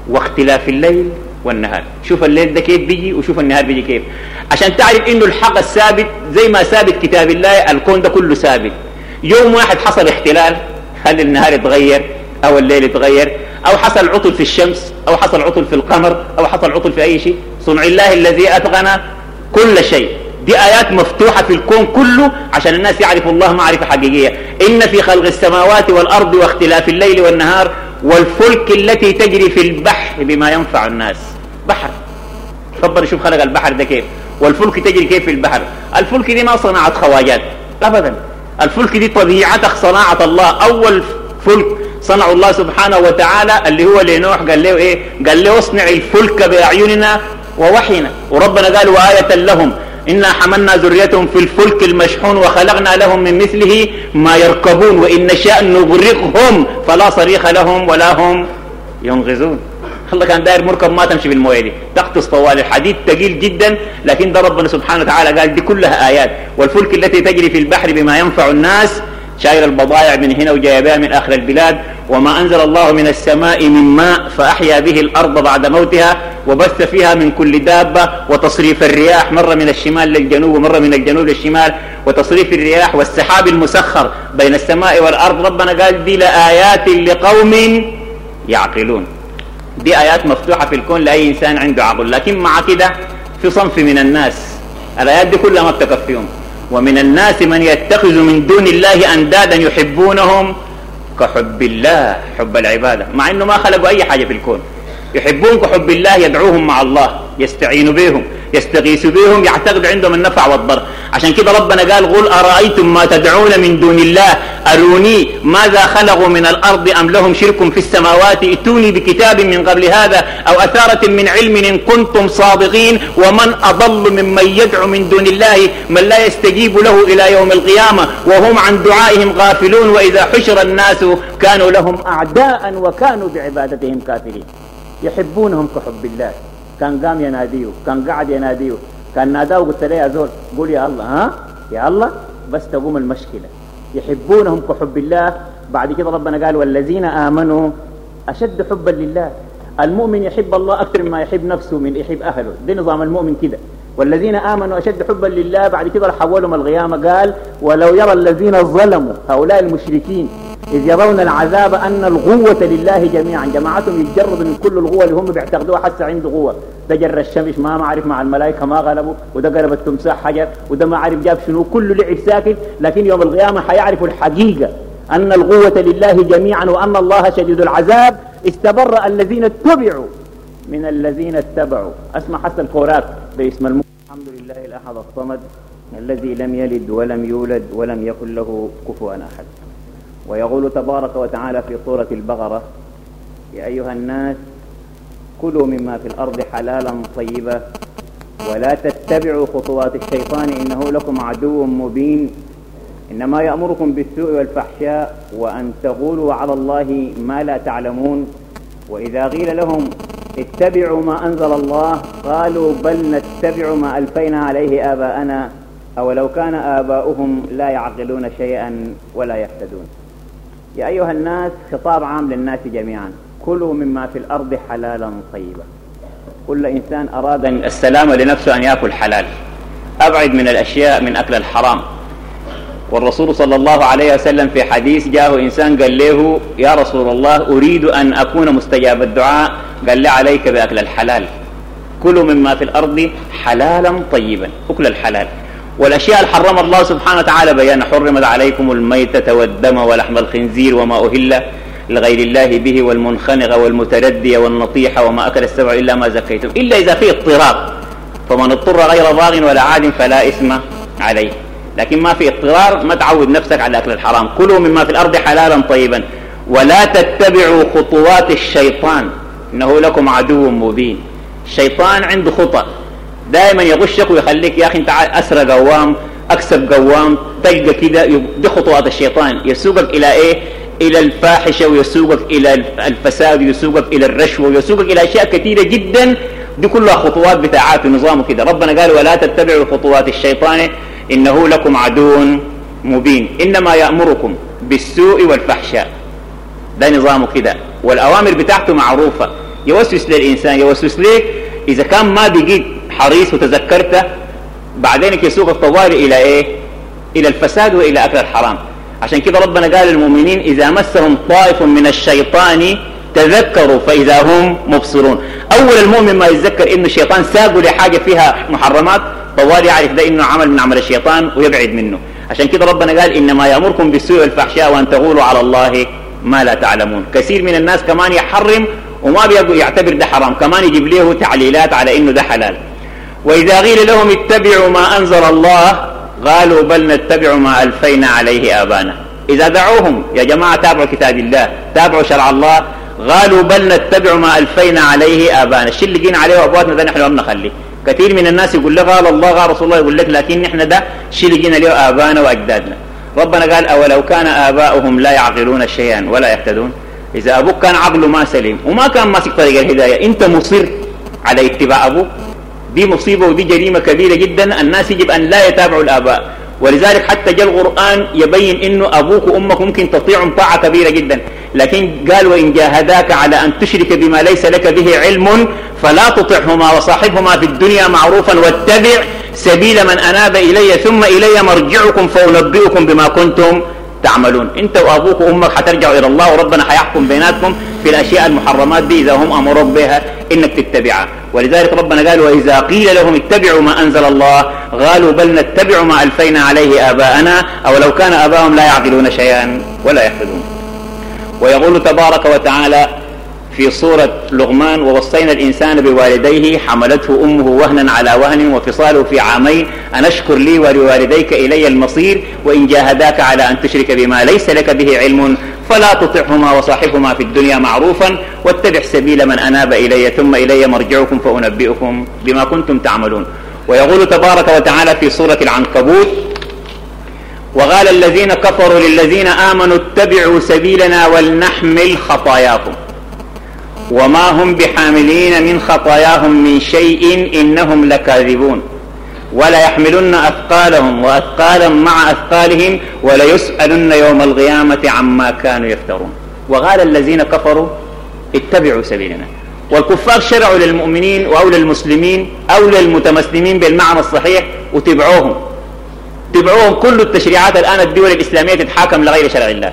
واختلاف الليل والنهار. شوف الليل ده كيف بيجي وشوف النهار بيجي كيف. عشان تعرف إنه الحق الثابت زي ما ثابت كتاب الله الكون ده كله ثابت. يوم واحد حصل احتلال خلي النهار يتغير أو الليل يتغير أو حصل عطل في الشمس أو حصل عطل في القمر أو حصل عطل في أي شيء. صنع الله الذي أتقن كل شيء. دي آيات مفتوحة في الكون كله عشان الناس يعرفوا الله معرفة حقيقية. إن في خلق السماوات والأرض واختلاف الليل والنهار والفلك التي تجري في البحر بما ينفع الناس. بحر. ربنا شوف خلق البحر ده كيف. والفلك تجري كيف في البحر. الفلك دي ما صناعة خواجات. أبدا. الفلك دي طبيعتك صناعة الله. أول فلك صنع الله سبحانه وتعالى اللي هو لنوح. قال له إيه؟ قال له اصنع الفلك بأعيننا ووحينا. وربنا قال وآية لهم إنا حملنا ذريتهم في الفلك المشحون وخلقنا لهم من مثله ما يركبون وإن نشاء نغرقهم فلا صريخ لهم ولا هم ينغزون. الله كان داير مركب ما تمشي بالمويه دي. تغطس طوال الحديد ثقيل جدا لكن ده ربنا سبحانه وتعالى قال دي كلها آيات. والفلك التي تجري في البحر بما ينفع الناس شايل البضائع من هنا وجايبها من آخر البلاد. وما أنزل الله من السماء من ماء فأحيا به الأرض بعد موتها. وبث فيها من كل دابة وتصريف الرياح مرة من الشمال للجنوب ومرة من الجنوب للشمال وتصريف الرياح والسحاب المسخر بين السماء والأرض. ربنا قال دي لآيات لقوم يعقلون. دي آيات مفتوحة في الكون لأي إنسان عنده عقل. لكن مع كده في صنف من الناس. الآيات دي كلها ما بتكفيهم ومن الناس من يتخذ من دون الله أندادا يحبونهم كحب الله حب العبادة مع أنه ما خلقوا أي حاجة في الكون. يحبون كحب الله يدعوهم مع الله يستعين بهم يستغيث بهم يعتقد عندهم النفع والضر. عشان كده ربنا قال قل أرأيتم ما تدعون من دون الله؟ أروني ماذا خلقوا من الأرض أم لهم شرك في السماوات؟ ائتوني بكتاب من قبل هذا أو أثارة من علم إن كنتم صادقين. ومن أضل ممن يدعو من دون الله؟ من لا يستجيب له إلى يوم القيامة. وهم عن دعائهم غافلون. وإذا حشر الناس كانوا لهم أعداء وكانوا بعبادتهم كافرين. يحبونهم كحب الله. كان قام يناديه كان قعد يناديه. كان ناداه وقلت له يا زول قول يا الله ها؟ يا الله بس تقوم المشكلة. يحبونهم كحب الله. بعد كده ربنا قال والذين آمنوا أشد حبا لله. المؤمن يحب الله أكثر مما يحب نفسه من يحب أهله. ده نظام المؤمن كده. والذين آمنوا أشد حبا لله. بعد كده حولهم القيامة قال ولو يرى الذين ظلموا هؤلاء المشركين إذ يرون العذاب أن القوة لله جميعا. جماعتهم يتجردوا من كل القوة اللي هم بيعتقدوها حتى عنده قوة ده جر الشمس ما ما عرف مع الملائكة ما غلبوا وده قرب التمساح حجر وده ما عرف جاب شنو. كله لعب ساكت لكن يوم القيامة حيعرفوا الحقيقة أن القوة لله جميعا وأن الله شديد العذاب. استبرأ الذين اتبعوا. من الذين اتبعوا. أسمع حتى الكورات باسم الم... الحمد لله الأحد الصمد الذي لم يلد ولم يولد ولم يكن له كفوا أحد. ويقول تبارك وتعالى في سورة البقرة يا أيها الناس كلوا مما في الأرض حلالا طيبا ولا تتبعوا خطوات الشيطان إنه لكم عدو مبين. إنما يأمركم بالسوء والفحشاء وأن تقولوا على الله ما لا تعلمون. وإذا قيل لهم اتبعوا ما أنزل الله قالوا بل نتبع ما ألفينا عليه آباءنا أولو كان آباؤهم لا يعقلون شيئا ولا يهتدون. يا أيها الناس خطاب عام للناس جميعا. كلوا مما في الأرض حلالا طيبا. كل إنسان أراد السلام لنفسه أن يأكل حلال. أبعد من الأشياء من أكل الحرام. والرسول صلى الله عليه وسلم في حديث جاءه إنسان قال له يا رسول الله أريد أن أكون مستجاب الدعاء. قال لي عليك بأكل الحلال. كلوا مما في الأرض حلالا طيبا. أكل الحلال. والأشياء اللي حرم الله سبحانه وتعالى بيان حرمت عليكم الميتة والدم ولحم الخنزير وما أهل لغير الله به والمنخنقة والمتردية والنطيحة وما أكل السبع إلا ما زكيتم. إلا إذا في اضطرار فمن اضطر غير باغ ولا عاد فلا إثم عليه. لكن ما في اضطرار ما تعود نفسك على أكل الحرام. كلوا مما في الأرض حلالا طيبا. ولا تتبعوا خطوات الشيطان. إنه لكم عدو مبين. الشيطان عنده خطأ. دائما يغشك ويخليك يا أخي أنت أسرى قوام أكسب قوام تلقى كده دي خطوات الشيطان. يسوقك إلى إيه؟ إلى الفاحشة ويسوقك إلى الفساد ويسوقك إلى الرشوة ويسوقك إلى أشياء كثيرة جدا. دي كلها خطوات بتاعات ونظام كده ربنا قال ولا تتبعوا خطوات الشيطان إنه لكم عدو مبين. إنما يأمركم بالسوء والفحشاء. ده نظامه كده والأوامر بتاعته معروفة. يوسوس للإنسان يوسوس ليك إذا كان ما بقيت حريص وتذكرته بعدين يسوق الطوارئ إلى إيه؟ إلى الفساد وإلى أكل الحرام. عشان كده ربنا قال للمؤمنين إذا مسهم طائف من الشيطان تذكروا فإذا هم مبصرون. أول المؤمن ما يتذكر إنه الشيطان ساقوا لحاجة فيها محرمات طوال يعرف ده إنه عمل من عمل الشيطان ويبعد منه. عشان كده ربنا قال إنما يأمركم بالسوء والفحشاء وأن تقولوا على الله ما لا تعلمون. كثير من الناس كمان يحرم وما يعتبر ده حرام كمان يجيب له تعليلات على إنه ده حلال. وإذا قيل لهم اتبعوا ما أنزل الله قالوا بل نتبع ما ألفينا عليه آبانا. إذا دعوهم يا جماعة تابعوا كتاب الله تابعوا شرع الله قالوا بل نتبع ما ألفينا عليه آبانا. الشيء اللي جينا عليه أبواتنا ده نحن لم نخليه كثير من الناس يقول لك قال الله قال رسول الله يقول لك لكن نحن ده الشيء اللي جينا عليه آبانا وأجدادنا. ربنا قال أولو كان آباؤهم لا يعقلون شيئا ولا يهتدون؟ إذا أبوك كان عقله ما سليم وما كان ماسك طريق الهداية أنت مصر على اتباع أبوك. دي مصيبة ودي جريمة كبيرة جدا. الناس يجب أن لا يتابعوا الآباء. ولذلك حتى جاء القرآن يبين أنه أبوك وأمك ممكن تطيعهم طاعة كبيرة جدا. لكن قال وإن جاهداك على أن تشرك بما ليس لك به علم فلا تطعهما وصاحبهما في الدنيا معروفا واتبع سبيل من أناب إلي ثم إلي مرجعكم فأنبئكم بما كنتم تعملون. انت وابوك وامك حترجعوا إلى الله وربنا حيحكم بيناتكم في الاشياء المحرمات دي اذا هم امروك بها انك تتبعها. ولذلك ربنا قال وإذا قيل لهم اتبعوا ما أنزل الله قالوا بل نتبع ما ألفينا عليه آباءنا أو لو كان اباهم لا يعقلون شيئا ولا يحفظون. ويقول تبارك وتعالى في صورة لغمان ووصينا الإنسان بوالديه حملته أمه وهنا على وهن وفصاله في عامين أن اشكر لي ولوالديك إلي المصير وإن جاهداك على أن تشرك بما ليس لك به علم فلا تطعهما وصاحبهما في الدنيا معروفا واتبع سبيل من أناب إلي ثم إلي مرجعكم فأنبئكم بما كنتم تعملون. ويقول تبارك وتعالى في سورة العنكبوت وقال الذين كفروا للذين آمنوا اتبعوا سبيلنا ولنحمل خطاياكم. وما هم بحاملين من خطاياهم من شيء إنهم لكاذبون ولا يحملن أثقالهم وأثقالا مع أثقالهم وليسألن يوم القيامة عما كانوا يفترون وقال الذين كفروا اتبعوا سبيلنا والكفار شرعوا للمؤمنين أو للمسلمين أو للمتمسلمين بالمعنى الصحيح وتبعوهم تبعوهم كل التشريعات الآن الدول الإسلامية تتحاكم لغير شرع الله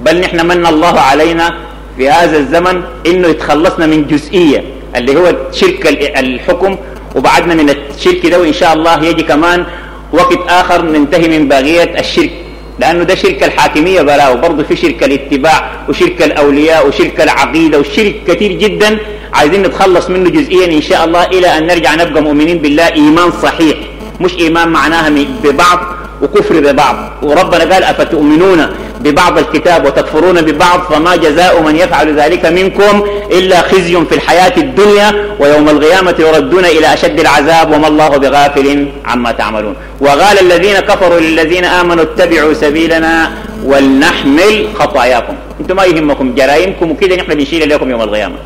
بل نحن من الله علينا في هذا الزمن إنه يتخلصنا من جزئية اللي هو شرك الحكم وبعدنا من الشرك ده وإن شاء الله يجي كمان وقت آخر ننتهي من باقيه الشرك. لأنه ده شرك الحاكمية بلا وبرضه في شرك الاتباع وشرك الأولياء وشرك العقيدة وشرك كثير جدا. عايزين نتخلص منه جزئيا إن شاء الله إلى أن نرجع نبقى مؤمنين بالله. إيمان صحيح مش إيمان معناها ببعض وكفر ببعض. وربنا قال أفتؤمنون ببعض الكتاب وتكفرون ببعض فما جزاء من يفعل ذلك منكم إلا خزي في الحياة الدنيا ويوم القيامة يردون إلى أشد العذاب وما الله بغافل عما تعملون. وقال الذين كفروا للذين آمنوا اتبعوا سبيلنا ولنحمل خطاياكم. أنتم ما يهمكم جرائمكم وكذا نحن بنشيل لكم يوم القيامة.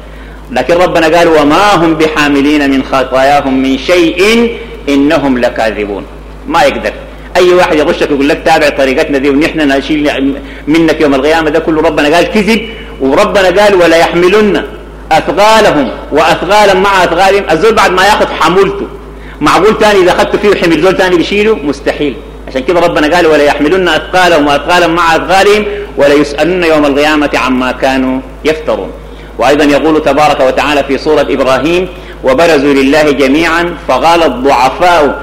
لكن ربنا قال وما هم بحاملين من خطاياهم من شيء إنهم لكاذبون. ما يقدر. أي واحد يغشك يقول لك تابع طريقتنا دي ونحن نشيل منك يوم القيامة ده كله ربنا قال كذب وربنا قال ولا يحملن أثقالهم وأثقالا مع أثقالهم. الزول بعد ما ياخذ حمولته. معقول ثاني إذا أخذته فيه حمل زول ثاني بيشيله؟ مستحيل. عشان كده ربنا قال ولا يحملن أثقالهم وأثقالا مع أثقالهم ولا يسألن يوم القيامة عما كانوا يفترون. وأيضا يقول تبارك وتعالى في سورة إبراهيم وبرزوا لله جميعا فقال الضعفاء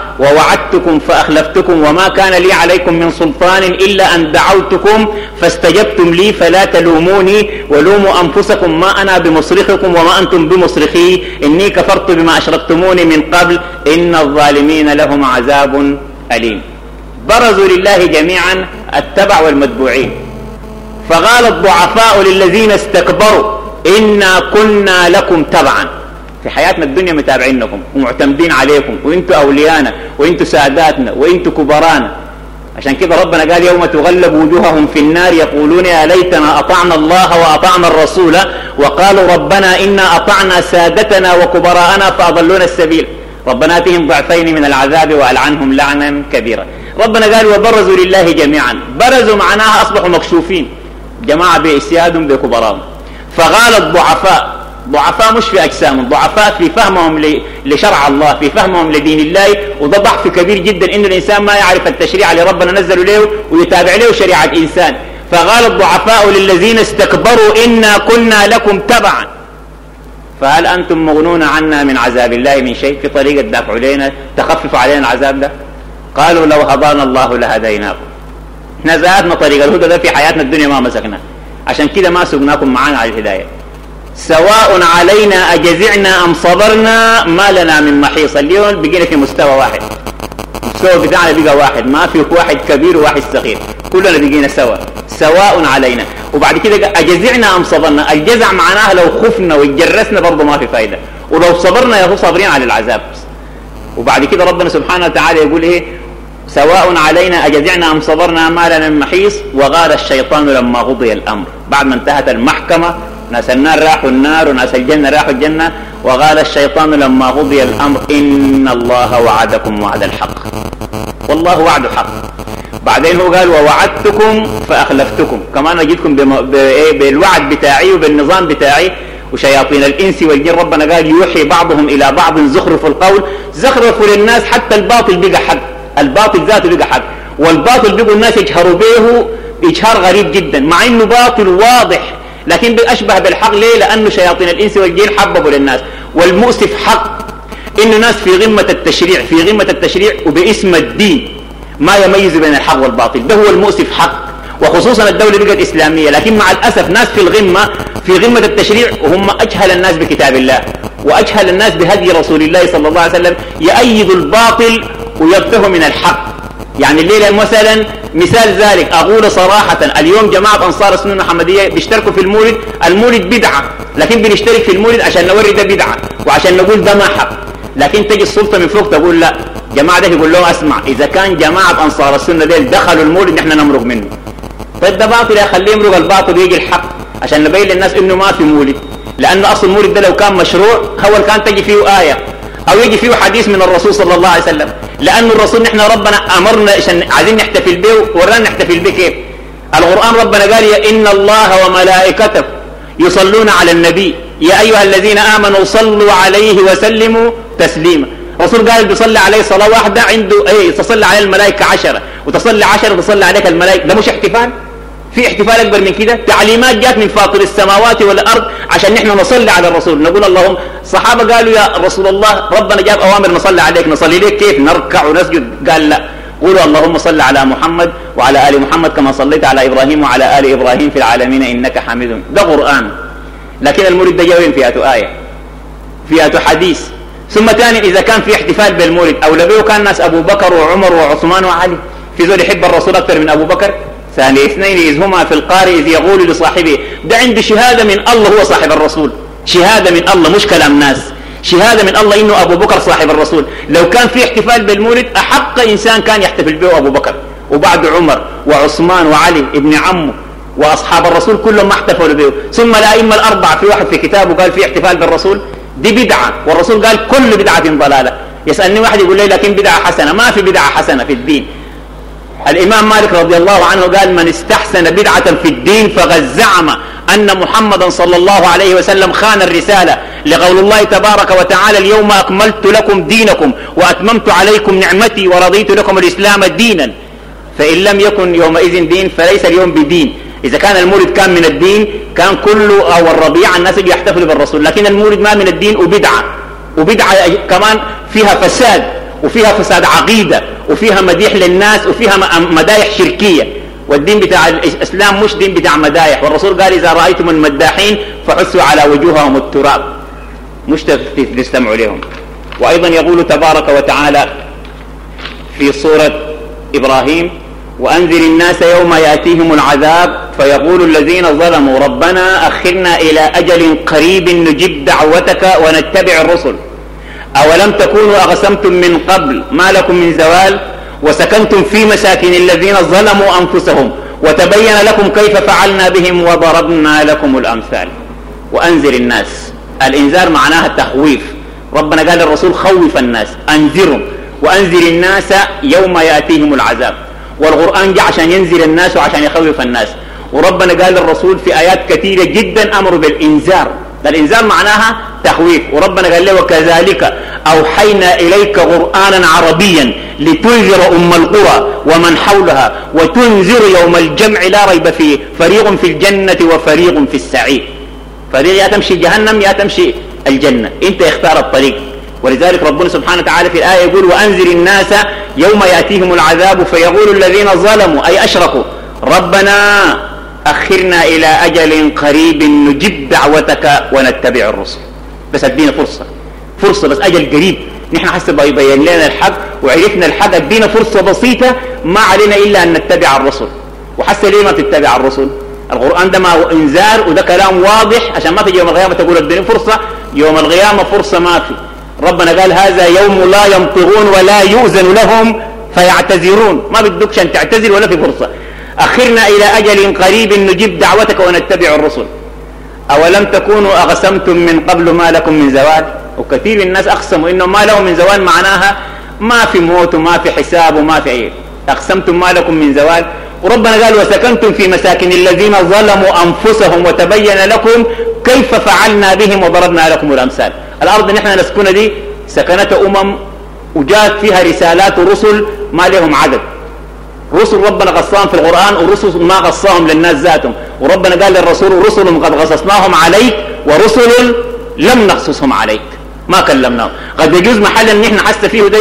ووعدتكم فأخلفتكم وما كان لي عليكم من سلطان إلا أن دعوتكم فاستجبتم لي فلا تلوموني ولوموا أنفسكم ما أنا بمصرخكم وما أنتم بمصرخي إني كفرت بما أشركتموني من قبل إن الظالمين لهم عذاب أليم. برزوا لله جميعا التبع والمتبوعين. فقال الضعفاء للذين استكبروا إنا كنا لكم تبعا. في حياتنا الدنيا متابعينكم ومعتمدين عليكم وانتوا أوليانا وانتوا ساداتنا وانتوا كبرانا. عشان كده ربنا قال يوم تغلب وجوههم في النار يقولون يا ليتنا أطعنا الله وأطعنا الرسول وقالوا ربنا إنا أطعنا سادتنا وكبراءنا فأضلونا السبيل. ربنا آتهم ضعفين من العذاب وألعنهم لعنا كبيرا. ربنا قال وبرزوا لله جميعا. برزوا معناها أصبحوا مكشوفين. جماعة بإسيادهم بكبراهم فغال الضعفاء ضعفاء مش في أجسامهم ضعفاء في فهمهم لشرع الله في فهمهم لدين الله وده ضعف كبير جدا ان الإنسان ما يعرف التشريع اللي ربنا نزله له ويتابع له شريعة انسان فقال الضعفاء للذين استكبروا إنا كنا لكم تبعا. فهل أنتم مغنون عنا من عذاب الله من شيء؟ في طريقة دافع علينا تخفف علينا العذاب ده؟ قالوا لو هدانا الله لهديناكم. نزاتنا طريق الهدى ده في حياتنا الدنيا ما مسكنا عشان كده ما سقناكم معانا على الهداية. سواء علينا أجزعنا أم صبرنا ما لنا من محيص. اليوم بقينا في مستوى واحد. المستوى بتاعنا بقى واحد. ما في واحد كبير وواحد صغير. كلنا بقينا سوا. سواء علينا. وبعد كده أجزعنا أم صبرنا. الجزع معناها لو خفنا واتجرسنا برضه ما في فايدة. ولو صبرنا يا صابرين على العذاب. وبعد كده ربنا سبحانه وتعالى يقول إيه؟ سواء علينا أجزعنا أم صبرنا ما لنا من محيص. وغار الشيطان لما قضي الأمر. بعد ما انتهت المحكمة ناس النار راحوا النار وناس الجنة راحوا الجنة. وقال الشيطان لما قضي الأمر إن الله وعدكم وعد الحق. والله وعد حق بعدين هو قال ووعدتكم فأخلفتكم. كمان أجدكم إيه، بالوعد بتاعي وبالنظام بتاعي. وشياطين الإنس والجن ربنا قال يوحي بعضهم إلى بعض زخرف القول. زخرفوا للناس حتى الباطل بقى حق الباطل ذاته بقى حق والباطل بقوا الناس يجهروا به. إجهار غريب جدا. مع إنه باطل واضح. لكن أشبه بالحق ليه؟ لأنه شياطين الإنس والجن حببوا للناس. والمؤسف حق إنه ناس في غمة التشريع في غمة التشريع وباسم الدين ما يميز بين الحق والباطل. ده هو المؤسف حق. وخصوصا الدولة بقت إسلامية. لكن مع الأسف ناس في الغمة في غمة التشريع وهم أجهل الناس بكتاب الله. وأجهل الناس بهدي رسول الله صلى الله عليه وسلم يأيد الباطل ويبته من الحق. يعني الليلة مثلا مثال ذلك أقول صراحة اليوم جماعة أنصار السنة المحمدية بيشتركوا في المولد المولد بدعة لكن بنشترك في المولد عشان نوري ده بدعة وعشان نقول ده ما حق. لكن تجي السلطة من فوق تقول لا جماعة ده يقول لهم اسمع إذا كان جماعة أنصار السنة ديل دخلوا المولد نحن نمرق منه. طيب ده باطل يخليه يمرق الباطل ويجي الحق عشان نبين للناس إنه ما في مولد. لأنه أصل المولد ده لو كان مشروع هو كان تجي فيه آية أو يجي فيه حديث من الرسول صلى الله عليه وسلم. لأن الرسول نحن ربنا أمرنا عشان عايزين نحتفل به ورانا نحتفل به كيف؟ القرآن ربنا قال يا إن الله وملائكته يصلون على النبي. يا أيها الذين آمنوا صلوا عليه وسلموا تسليما. الرسول قال بيصلي عليه صلاة واحدة عنده إيه تصلي عليه الملائكة عشرة. وتصلي عشرة تصلي عليك الملائكة. ده مش احتفال؟ في احتفال أكبر من كده؟ تعليمات جات من فاطر السماوات والأرض عشان نحن نصلي على الرسول. نقول اللهم الصحابه قالوا يا رسول الله ربنا جاب أوامر نصلي عليك. نصلي ليك كيف؟ نركع ونسجد. قال لا. قولوا اللهم صل على محمد وعلى آل محمد كما صليت على إبراهيم وعلى آل إبراهيم في العالمين إنك حميد. ده قرآن. لكن المولد ده جاوين فيها آية فيها حديث. ثم ثاني إذا كان في احتفال بالمولد اولويه كان ناس أبو بكر وعمر وعثمان وعلي. في زول يحب الرسول أكثر من أبو بكر؟ ثاني اثنين إذ هما في القار إذ يقول لصاحبه ده عندي شهادة من الله هو صاحب الرسول. شهادة من الله مش كلام ناس. شهادة من الله إنه أبو بكر صاحب الرسول. لو كان في احتفال بالمولد أحق إنسان كان يحتفل به أبو بكر وبعد عمر وعثمان وعلي ابن عمه وأصحاب الرسول كلهم ما احتفلوا به. ثم الأئمة الأربعة في واحد في كتابه قال في احتفال بالرسول دي بدعة. والرسول قال كل بدعة ضلالة. يسألني واحد يقول لي لكن بدعة حسنة. ما في بدعة حسنة في الدين. الإمام مالك رضي الله عنه قال من استحسن بدعة في الدين فقد زعم أن محمدا صلى الله عليه وسلم خان الرسالة. لقول الله تبارك وتعالى اليوم أكملت لكم دينكم وأتممت عليكم نعمتي ورضيت لكم الإسلام دينا. فإن لم يكن يومئذ دين فليس اليوم بدين. إذا كان المولد كان من الدين كان كله أو الربيع الناس يحتفلوا بالرسول. لكن المولد ما من الدين وبدعة. وبدعة كمان فيها فساد. وفيها فساد عقيدة وفيها مديح للناس وفيها مدايح شركية. والدين بتاع الإسلام مش دين بتاع مدايح. والرسول قال إذا رأيتم المداحين فحسوا على وجوههم التراب. مش تستمعوا لهم. وأيضا يقول تبارك وتعالى في صورة إبراهيم وأنذر الناس يوم يأتيهم العذاب. فيقول الذين ظلموا ربنا أخرنا إلى أجل قريب نجب دعوتك ونتبع الرسل. أولم تكونوا أقسمتم من قبل ما لكم من زوال وسكنتم في مساكن الذين ظلموا أنفسهم وتبين لكم كيف فعلنا بهم وضربنا لكم الأمثال. وأنذر الناس. الإنذار معناها التخويف ربنا قال للرسول خوف الناس. أنذرهم. وأنذر الناس يوم يأتيهم العذاب. والقرآن جاء عشان ينذر الناس وعشان يخوف الناس. وربنا قال للرسول في آيات كثيرة جدا أمر بالإنذار. الإنذار معناها تخويف وربنا قال له وكذلك أوحينا إليك قرآنا عربيا لتنذر أم القرى ومن حولها وتنذر يوم الجمع لا ريب فيه. فريق في الجنة وفريق في السعير. فريق يا تمشي جهنم يا تمشي الجنة. انت اختار الطريق. ولذلك ربنا سبحانه وتعالى في الآية يقول وأنذر الناس يوم يأتيهم العذاب فيقول الذين ظلموا أي أشركوا. ربنا أخرنا إلى أجل قريب نجب دعوتك ونتبع الرسل. بس ادينا فرصة. فرصة بس أجل قريب. نحن حسب يبين لنا الحق وعرفنا الحق ادينا فرصة بسيطة ما علينا إلا أن نتبع الرسل. وحس ليه ما تتبع الرسل؟ القرآن ده ما إنذار وده كلام واضح. عشان ما تجي يوم القيامة تقول اديني فرصة يوم القيامة فرصة ما في. ربنا قال هذا يوم لا ينطقون ولا يؤذن لهم فيعتذرون. ما بدكش أن تعتذر ولا في فرصة. أخرنا إلى أجل قريب نجيب دعوتك ونتبع الرسل. أولم تكونوا أقسمتم من قبل ما لكم من زوال؟ وكثير من الناس أقسموا إنه ما لهم من زوال معناها ما في موت وما في حساب وما في أي أقسمتم ما لكم من زوال؟ وربنا قال وسكنتم في مساكن الذين ظلموا أنفسهم وتبين لكم كيف فعلنا بهم وضربنا لكم الأمثال. الأرض نحن نسكنها دي سكنت أمم وجاءت فيها رسالات ورسل ما لهم عدد. رسل ربنا قصاهم في القرآن ورسل ما قصاهم للناس ذاتهم. وربنا قال للرسول رسل قد قصصناهم عليك ورسل لم نقصصهم عليك. ما كلمناهم. قد يجوز محل إن إحنا حس فيه دي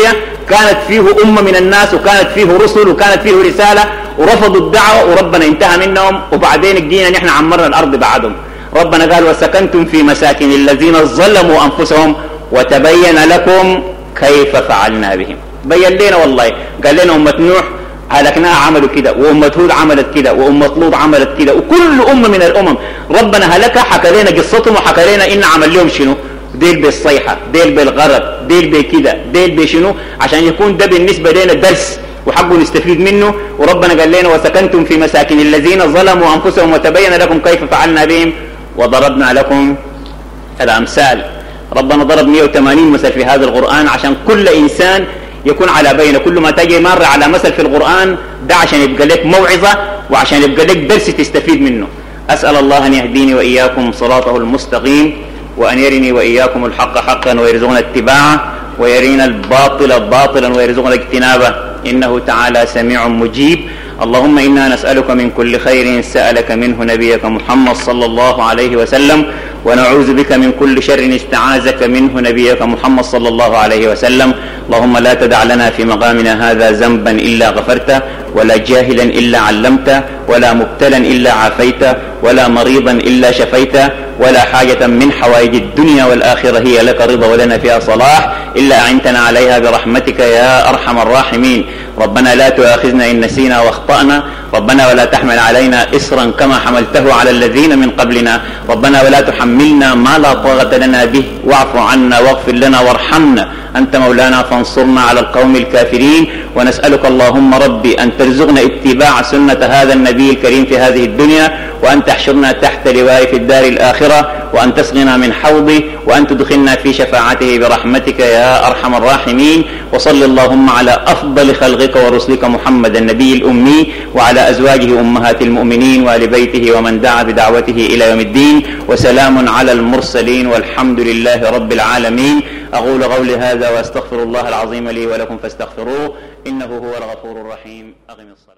كانت فيه أمة من الناس وكانت فيه رسل وكانت فيه رسالة ورفضوا الدعوة وربنا انتهى منهم. وبعدين جينا نحن عمرنا الأرض بعدهم. ربنا قال وسكنتم في مساكن الذين ظلموا أنفسهم وتبين لكم كيف فعلنا بهم. بين لنا والله. قال لنا أمة نوح هلكناها عملوا كده وأمة هود عملت كده وأمة لوط عملت كده وكل أمة من الأمم ربنا هلكها حكى لنا قصتهم وحكى لنا إن عمل لهم شنو؟ ديل بالصيحة ديل بالغرق ديل بكده ديل بشنو؟ عشان يكون ده بالنسبة لنا درس وحقه نستفيد منه. وربنا قال لنا وسكنتم في مساكن الذين ظلموا أنفسهم وتبين لكم كيف فعلنا بهم وضربنا لكم الأمثال. ربنا ضرب 180 مثل في هذا القرآن عشان كل إنسان يكون على بينه. كل ما تجي مرة على مثل في القرآن ده عشان يبقى لك موعظة وعشان يبقى لك درس تستفيد منه. أسأل الله أن يهديني وإياكم صراطه المستقيم وأن يرني وإياكم الحق حقا ويرزقنا اتباعه ويرينا الباطل باطلا ويرزقنا اجتنابه. إنه تعالى سميع مجيب. اللهم إنا نسألك من كل خير سألك منه نبيك محمد صلى الله عليه وسلم ونعوذ بك من كل شر استعاذك منه نبيك محمد صلى الله عليه وسلم. اللهم لا تدع لنا في مقامنا هذا ذنبا إلا غفرته. ولا جاهلا إلا علمته ولا مبتلا إلا عافيته ولا مريضا إلا شفيته ولا حاجة من حوائج الدنيا والآخرة هي لك رضا ولنا فيها صلاح إلا أعنتنا عليها برحمتك يا أرحم الراحمين. ربنا لا تؤاخذنا إن نسينا واخطأنا ربنا ولا تحمل علينا إصرا كما حملته على الذين من قبلنا. ربنا ولا تحملنا ما لا طاقة لنا به واعف عنا واغفر لنا وارحمنا. أنت مولانا فانصرنا على القوم الكافرين ونسألك اللهم ربي أن ترزقنا اتباع سنة هذا النبي الكريم في هذه الدنيا وأن تحشرنا تحت لواء في الدار الآخرة وأن تسقنا من حوضه وأن تدخلنا في شفاعته برحمتك يا أرحم الراحمين. وصل اللهم على أفضل خلقك ورسلك محمد النبي الأمي وعلى أزواجه أمهات المؤمنين وآل بيته ومن دعا بدعوته إلى يوم الدين. وسلام على المرسلين والحمد لله رب العالمين. أقول قولي هذا وأستغفر الله العظيم لي ولكم فاستغفروه. إنه هو الغفور الرحيم. أقم الصلاة.